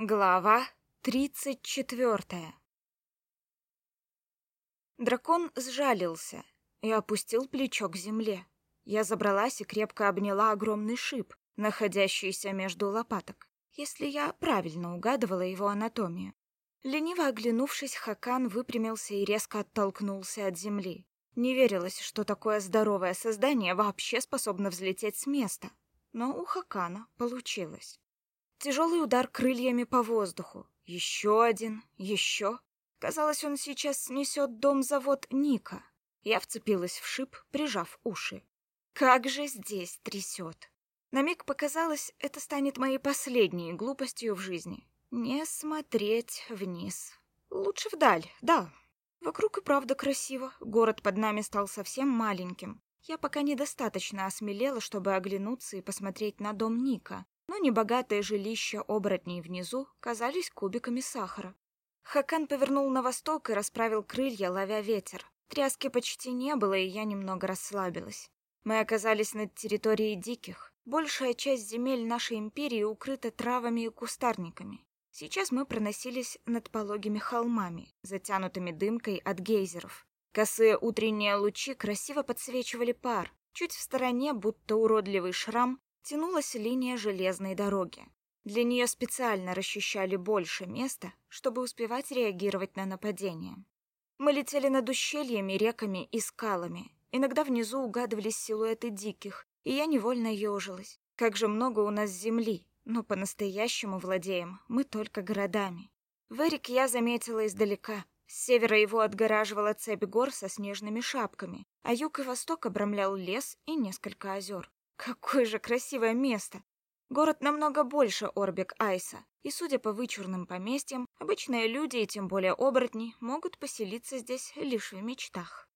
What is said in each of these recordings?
Глава тридцать четвертая Дракон сжалился и опустил плечо к земле. Я забралась и крепко обняла огромный шип, находящийся между лопаток, если я правильно угадывала его анатомию. Лениво оглянувшись, Хакан выпрямился и резко оттолкнулся от земли. Не верилось, что такое здоровое создание вообще способно взлететь с места. Но у Хакана получилось. Тяжелый удар крыльями по воздуху. Еще один, еще. Казалось, он сейчас снесет дом-завод Ника. Я вцепилась в шип, прижав уши. Как же здесь трясет. На миг показалось, это станет моей последней глупостью в жизни. Не смотреть вниз. Лучше вдаль, да. Вокруг и правда красиво. Город под нами стал совсем маленьким. Я пока недостаточно осмелела, чтобы оглянуться и посмотреть на дом Ника, но небогатое жилище оборотней внизу казались кубиками сахара. Хакан повернул на восток и расправил крылья, ловя ветер. Тряски почти не было, и я немного расслабилась. Мы оказались на территории диких. Большая часть земель нашей империи укрыта травами и кустарниками. Сейчас мы проносились над пологими холмами, затянутыми дымкой от гейзеров. Косые утренние лучи красиво подсвечивали пар. Чуть в стороне, будто уродливый шрам, тянулась линия железной дороги. Для нее специально расчищали больше места, чтобы успевать реагировать на нападение. Мы летели над ущельями, реками и скалами. Иногда внизу угадывались силуэты диких, и я невольно ежилась. Как же много у нас земли, но по-настоящему владеем мы только городами. Верик я заметила издалека. С севера его отгораживала цепь гор со снежными шапками, а юг и восток обрамлял лес и несколько озер. Какое же красивое место! Город намного больше Орбек Айса, и, судя по вычурным поместьям, обычные люди, и тем более оборотни, могут поселиться здесь лишь в мечтах.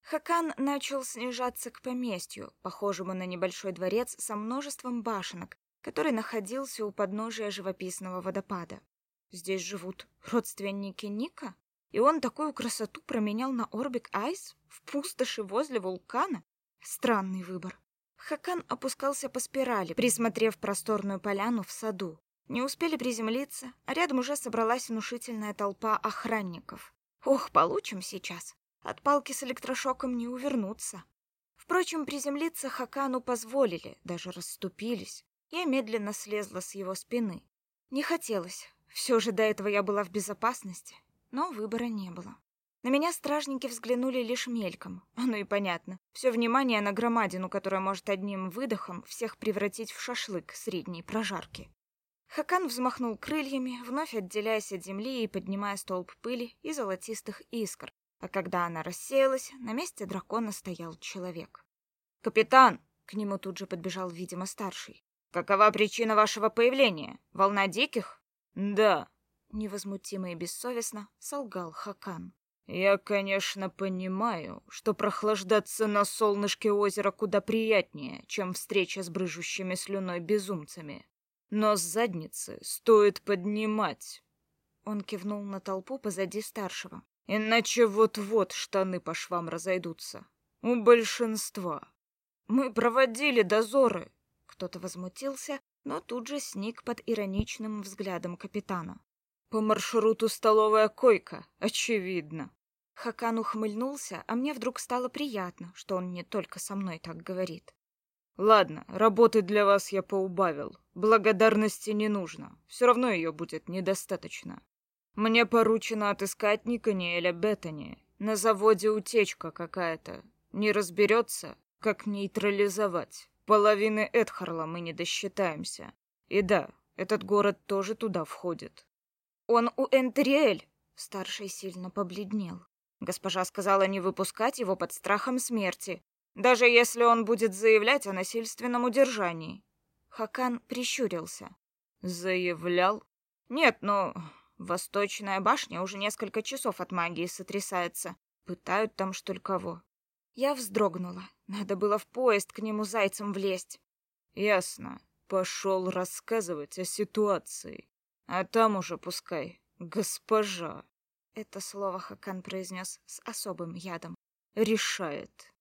Хакан начал снижаться к поместью, похожему на небольшой дворец со множеством башенок, который находился у подножия живописного водопада. Здесь живут родственники Ника? И он такую красоту променял на Орбик Айс в пустоши возле вулкана? Странный выбор. Хакан опускался по спирали, присмотрев просторную поляну в саду. Не успели приземлиться, а рядом уже собралась внушительная толпа охранников. Ох, получим сейчас. От палки с электрошоком не увернуться. Впрочем, приземлиться Хакану позволили, даже расступились. Я медленно слезла с его спины. Не хотелось. Все же до этого я была в безопасности, но выбора не было. На меня стражники взглянули лишь мельком. Оно и понятно. Все внимание на громадину, которая может одним выдохом всех превратить в шашлык средней прожарки. Хакан взмахнул крыльями, вновь отделяясь от земли и поднимая столб пыли и золотистых искр. А когда она рассеялась, на месте дракона стоял человек. «Капитан!» — к нему тут же подбежал, видимо, старший. «Какова причина вашего появления? Волна диких?» «Да», — невозмутимо и бессовестно солгал Хакан. Я, конечно, понимаю, что прохлаждаться на солнышке озера куда приятнее, чем встреча с брыжущими слюной безумцами. Но с задницы стоит поднимать. Он кивнул на толпу позади старшего. Иначе вот-вот штаны по швам разойдутся. У большинства. Мы проводили дозоры. Кто-то возмутился, но тут же сник под ироничным взглядом капитана. По маршруту столовая койка, очевидно. Хакан ухмыльнулся, а мне вдруг стало приятно, что он не только со мной так говорит. Ладно, работы для вас я поубавил. Благодарности не нужно. Все равно ее будет недостаточно. Мне поручено отыскать Никаниэля Беттани. На заводе утечка какая-то. Не разберется, как нейтрализовать. Половины Эдхарла мы не досчитаемся. И да, этот город тоже туда входит. Он у Энтриэль. Старший сильно побледнел. Госпожа сказала не выпускать его под страхом смерти, даже если он будет заявлять о насильственном удержании. Хакан прищурился. Заявлял? Нет, но Восточная башня уже несколько часов от магии сотрясается. Пытают там что ли кого. Я вздрогнула. Надо было в поезд к нему зайцем влезть. Ясно. Пошел рассказывать о ситуации. А там уже пускай госпожа это слово Хакан произнес с особым ядом. Решает.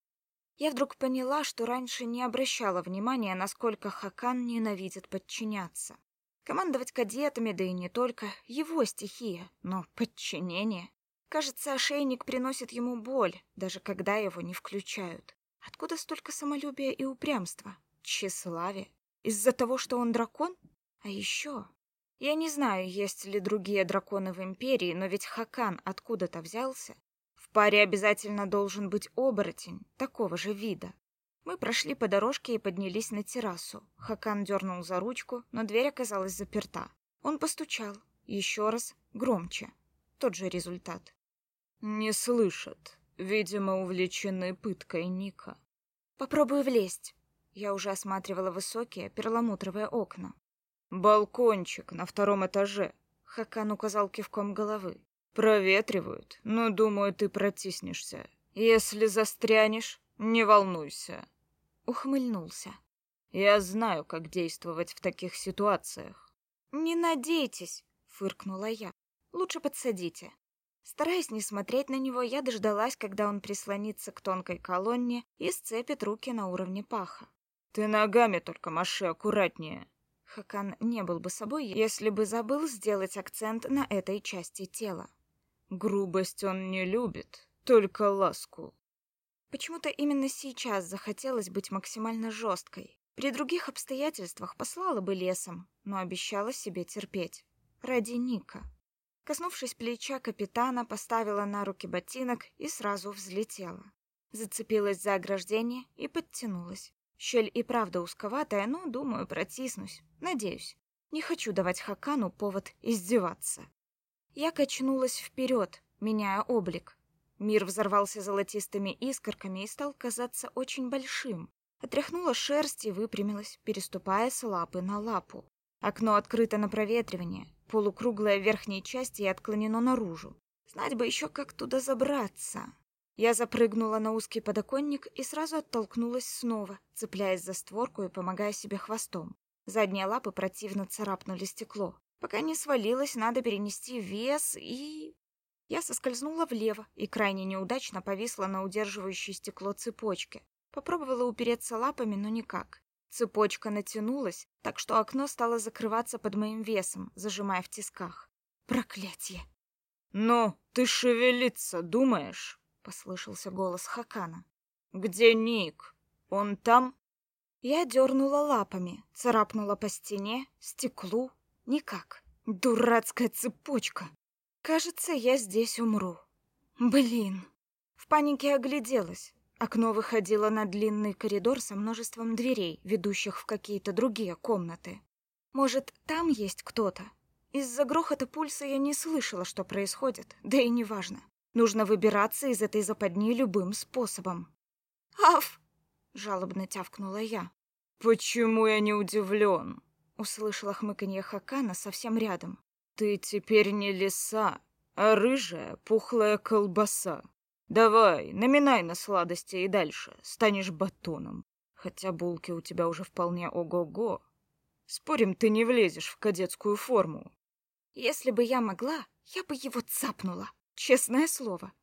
Я вдруг поняла, что раньше не обращала внимания, насколько Хакан ненавидит подчиняться. Командовать кадетами, да и не только, его стихия, но подчинение. Кажется, ошейник приносит ему боль, даже когда его не включают. Откуда столько самолюбия и упрямства? Тщеславие? Из-за того, что он дракон? А еще... Я не знаю, есть ли другие драконы в Империи, но ведь Хакан откуда-то взялся. В паре обязательно должен быть оборотень, такого же вида. Мы прошли по дорожке и поднялись на террасу. Хакан дернул за ручку, но дверь оказалась заперта. Он постучал. Еще раз, громче. Тот же результат. «Не слышат. Видимо, увлечены пыткой Ника». «Попробую влезть». Я уже осматривала высокие перламутровые окна. «Балкончик на втором этаже», — Хакан указал кивком головы. «Проветривают, но, думаю, ты протиснешься. Если застрянешь, не волнуйся». Ухмыльнулся. «Я знаю, как действовать в таких ситуациях». «Не надейтесь», — фыркнула я. «Лучше подсадите». Стараясь не смотреть на него, я дождалась, когда он прислонится к тонкой колонне и сцепит руки на уровне паха. «Ты ногами только маши аккуратнее». Хакан не был бы собой, если бы забыл сделать акцент на этой части тела. «Грубость он не любит, только ласку». Почему-то именно сейчас захотелось быть максимально жесткой. При других обстоятельствах послала бы лесом, но обещала себе терпеть. Ради Ника. Коснувшись плеча капитана, поставила на руки ботинок и сразу взлетела. Зацепилась за ограждение и подтянулась. Щель и правда узковатая, но, думаю, протиснусь. Надеюсь. Не хочу давать Хакану повод издеваться. Я качнулась вперед, меняя облик. Мир взорвался золотистыми искорками и стал казаться очень большим. Отряхнула шерсть и выпрямилась, переступая с лапы на лапу. Окно открыто на проветривание, полукруглая в верхней части и отклонено наружу. Знать бы еще, как туда забраться. Я запрыгнула на узкий подоконник и сразу оттолкнулась снова, цепляясь за створку и помогая себе хвостом. Задние лапы противно царапнули стекло. Пока не свалилась, надо перенести вес и... Я соскользнула влево и крайне неудачно повисла на удерживающей стекло цепочке. Попробовала упереться лапами, но никак. Цепочка натянулась, так что окно стало закрываться под моим весом, зажимая в тисках. Проклятье! «Ну, ты шевелиться думаешь?» — послышался голос Хакана. «Где Ник? Он там?» Я дернула лапами, царапнула по стене, стеклу. Никак. Дурацкая цепочка. Кажется, я здесь умру. Блин. В панике огляделась. Окно выходило на длинный коридор со множеством дверей, ведущих в какие-то другие комнаты. Может, там есть кто-то? Из-за грохота пульса я не слышала, что происходит, да и неважно. Нужно выбираться из этой западни любым способом. «Аф!» — жалобно тявкнула я. «Почему я не удивлен?» — услышала хмыканье Хакана совсем рядом. Ты теперь не лиса, а рыжая, пухлая колбаса. Давай, наминай на сладости и дальше, станешь батоном. Хотя булки у тебя уже вполне ого-го. Спорим, ты не влезешь в кадетскую форму. Если бы я могла, я бы его цапнула. Честное слово.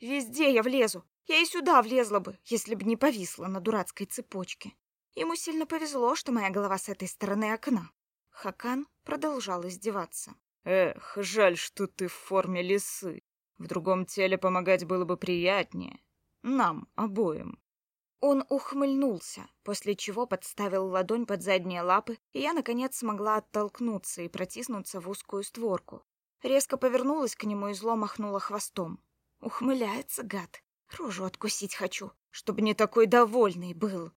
Везде я влезу. Я и сюда влезла бы, если бы не повисла на дурацкой цепочке. Ему сильно повезло, что моя голова с этой стороны окна. Хакан продолжал издеваться. Эх, жаль, что ты в форме лисы. В другом теле помогать было бы приятнее. Нам обоим. Он ухмыльнулся, после чего подставил ладонь под задние лапы, и я, наконец, смогла оттолкнуться и протиснуться в узкую створку. Резко повернулась к нему и зло махнула хвостом. Ухмыляется, гад. Рожу откусить хочу, чтобы не такой довольный был.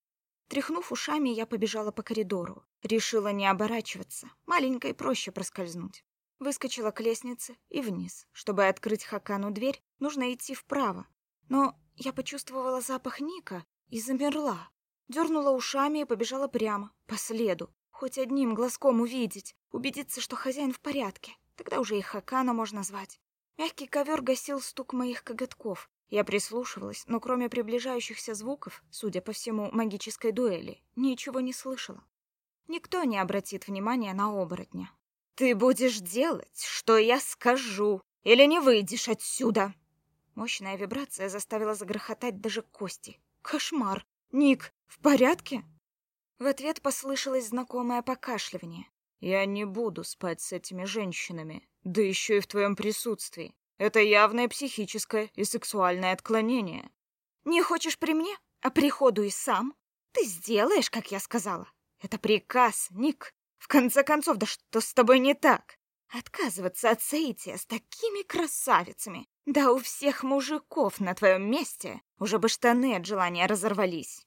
Тряхнув ушами, я побежала по коридору. Решила не оборачиваться. Маленько и проще проскользнуть. Выскочила к лестнице и вниз. Чтобы открыть Хакану дверь, нужно идти вправо. Но я почувствовала запах Ника и замерла. Дернула ушами и побежала прямо, по следу. Хоть одним глазком увидеть, убедиться, что хозяин в порядке. Тогда уже и Хакана можно звать. Мягкий ковер гасил стук моих коготков. Я прислушивалась, но кроме приближающихся звуков, судя по всему, магической дуэли, ничего не слышала. Никто не обратит внимания на оборотня. Ты будешь делать, что я скажу, или не выйдешь отсюда. Мощная вибрация заставила загрохотать даже кости. Кошмар. Ник, в порядке? В ответ послышалось знакомое покашливание. Я не буду спать с этими женщинами, да еще и в твоем присутствии. Это явное психическое и сексуальное отклонение. Не хочешь при мне, а приходу и сам? Ты сделаешь, как я сказала. Это приказ, Ник. В конце концов, да что с тобой не так? Отказываться от соития с такими красавицами. Да у всех мужиков на твоем месте уже бы штаны от желания разорвались.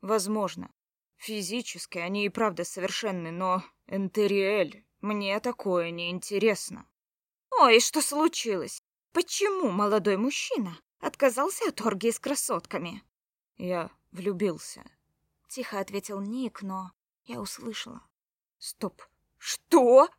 Возможно. Физически они и правда совершенны, но... Энтериэль, мне такое не интересно. Ой, что случилось? Почему молодой мужчина отказался от оргии с красотками? Я влюбился. Тихо ответил Ник, но я услышала. Стоп. Что?